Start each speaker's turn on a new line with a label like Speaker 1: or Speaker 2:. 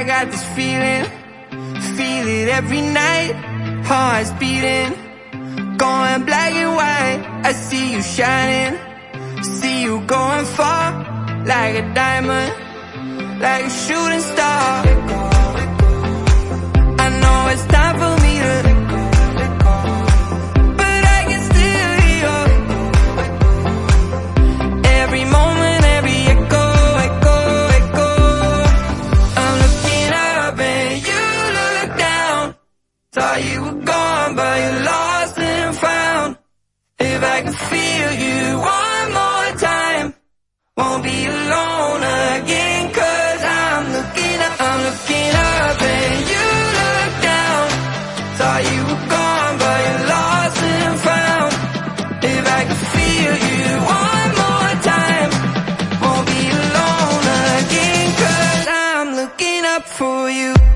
Speaker 1: I got this feeling, feel it every night. Heart's beating, going black and white. I see you shining, see you going far, like a diamond, like a shooting star. Thought you were gone, but you're lost and found. If I could feel you one more time, won't be alone again. Cause I'm looking up, I'm looking up and you look down. Thought you were gone, but you're lost and found. If I could feel you one more time, won't be alone again. Cause I'm looking up for you.